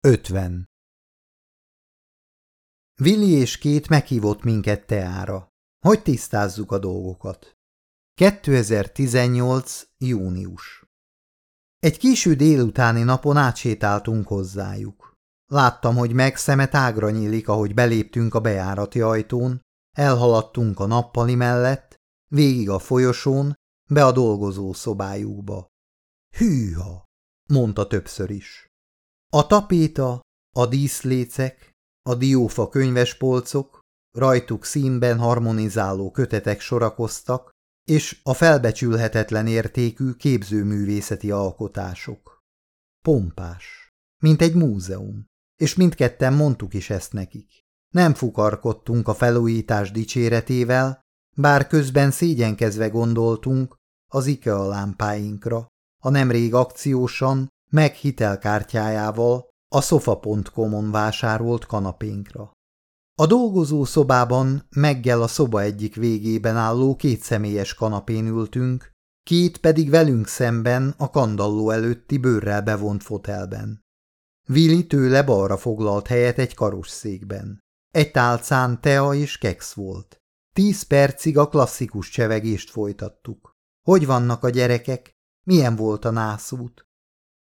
50. Willi és két meghívott minket teára. Hogy tisztázzuk a dolgokat. 2018. június. Egy késő délutáni napon átsétáltunk hozzájuk. Láttam, hogy meg szeme tágra nyílik, ahogy beléptünk a bejárati ajtón, elhaladtunk a nappali mellett, végig a folyosón, be a dolgozó szobájukba. Hűha, mondta többször is. A tapéta, a díszlécek, a diófa könyvespolcok, rajtuk színben harmonizáló kötetek sorakoztak, és a felbecsülhetetlen értékű képzőművészeti alkotások. Pompás, mint egy múzeum, és mindketten mondtuk is ezt nekik. Nem fukarkodtunk a felújítás dicséretével, bár közben szégyenkezve gondoltunk az IKEA lámpáinkra, a nemrég akciósan, meg hitelkártyájával a sofa.com-on vásárolt kanapénkra. A dolgozó szobában meggel a szoba egyik végében álló kétszemélyes kanapén ültünk, két pedig velünk szemben a kandalló előtti bőrrel bevont fotelben. Vili tőle balra foglalt helyet egy karosszékben. Egy tálcán tea és keksz volt. Tíz percig a klasszikus csevegést folytattuk. Hogy vannak a gyerekek? Milyen volt a nászút?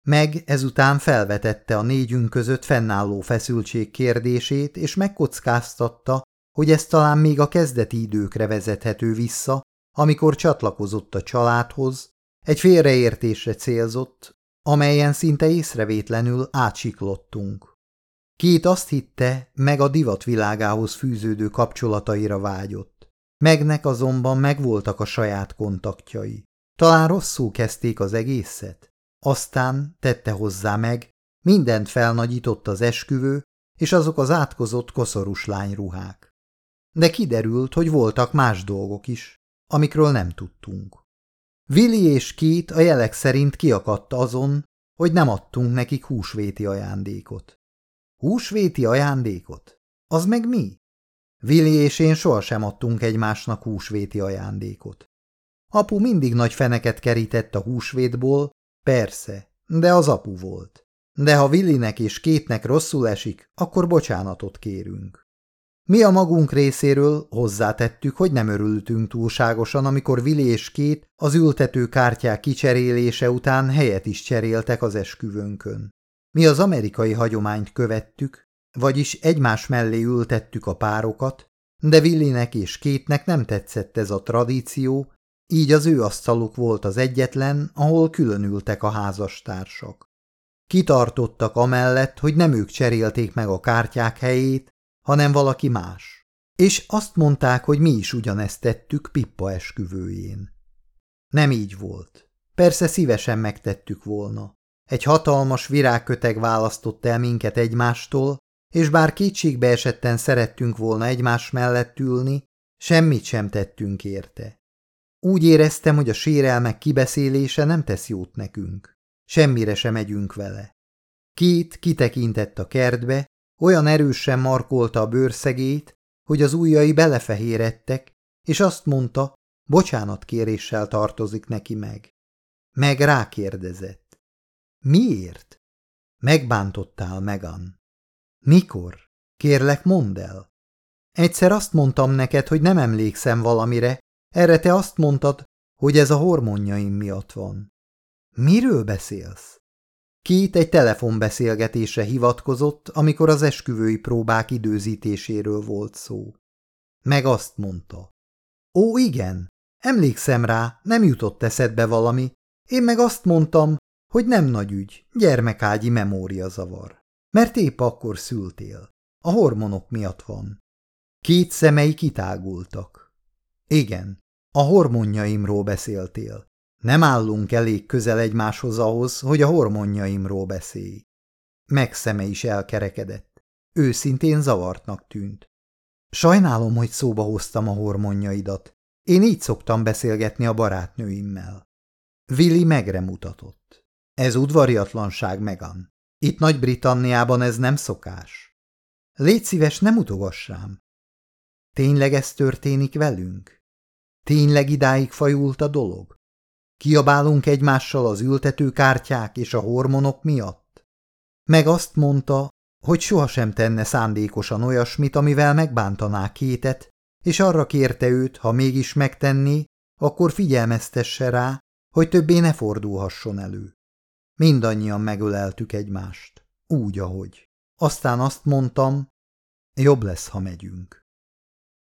Meg ezután felvetette a négyünk között fennálló feszültség kérdését, és megkockáztatta, hogy ez talán még a kezdeti időkre vezethető vissza, amikor csatlakozott a családhoz, egy félreértésre célzott, amelyen szinte észrevétlenül átsiklottunk. Két azt hitte, meg a divat világához fűződő kapcsolataira vágyott. Megnek azonban megvoltak a saját kontaktjai. Talán rosszul kezdték az egészet. Aztán tette hozzá meg, mindent felnagyított az esküvő, és azok az átkozott koszorús lányruhák. De kiderült, hogy voltak más dolgok is, amikről nem tudtunk. Vili és Két a jelek szerint kiakadt azon, hogy nem adtunk nekik húsvéti ajándékot. Húsvéti ajándékot? Az meg mi? Vili és én sohasem adtunk egymásnak húsvéti ajándékot. Apu mindig nagy feneket kerített a húsvétból, persze, de az apu volt. De ha Willinek és Kétnek rosszul esik, akkor bocsánatot kérünk. Mi a magunk részéről hozzátettük, hogy nem örültünk túlságosan, amikor Vili és Két az ültető kártyák kicserélése után helyet is cseréltek az esküvőnkön. Mi az amerikai hagyományt követtük, vagyis egymás mellé ültettük a párokat, de Willinek és Kétnek nem tetszett ez a tradíció, így az ő asztaluk volt az egyetlen, ahol különültek a házastársak. Kitartottak amellett, hogy nem ők cserélték meg a kártyák helyét, hanem valaki más. És azt mondták, hogy mi is ugyanezt tettük Pippa esküvőjén. Nem így volt. Persze szívesen megtettük volna. Egy hatalmas virágköteg választott el minket egymástól, és bár kétségbe esetten szerettünk volna egymás mellett ülni, semmit sem tettünk érte. Úgy éreztem, hogy a sérelmek kibeszélése nem tesz jót nekünk. Semmire sem megyünk vele. Két kitekintett a kertbe, olyan erősen markolta a bőrszegét, hogy az ujjai belefehérettek, és azt mondta, bocsánatkéréssel tartozik neki meg. Meg rákérdezett. Miért? Megbántottál, Megan. Mikor? Kérlek, mondd el. Egyszer azt mondtam neked, hogy nem emlékszem valamire, erre te azt mondtad, hogy ez a hormonjaim miatt van. Miről beszélsz? Két egy telefonbeszélgetésre hivatkozott, amikor az esküvői próbák időzítéséről volt szó. Meg azt mondta. Ó, igen, emlékszem rá, nem jutott eszedbe valami. Én meg azt mondtam, hogy nem nagy ügy, gyermekágyi memóriazavar. Mert épp akkor szültél. A hormonok miatt van. Két szemei kitágultak. Igen, a hormonjaimról beszéltél. Nem állunk elég közel egymáshoz ahhoz, hogy a hormonjaimról beszélj. Megszeme is elkerekedett. Őszintén zavartnak tűnt. Sajnálom, hogy szóba hoztam a hormonjaidat. Én így szoktam beszélgetni a barátnőimmel. Willi megre mutatott. Ez udvariatlanság, Megan. Itt Nagy-Britanniában ez nem szokás. Légy szíves, nem utogassám. Tényleg ez történik velünk? Tényleg idáig fajult a dolog? Kiabálunk egymással az ültetőkártyák és a hormonok miatt? Meg azt mondta, hogy sohasem tenne szándékosan olyasmit, amivel megbántaná kétet, és arra kérte őt, ha mégis megtenné, akkor figyelmeztesse rá, hogy többé ne fordulhasson elő. Mindannyian megöleltük egymást, úgy, ahogy. Aztán azt mondtam, jobb lesz, ha megyünk.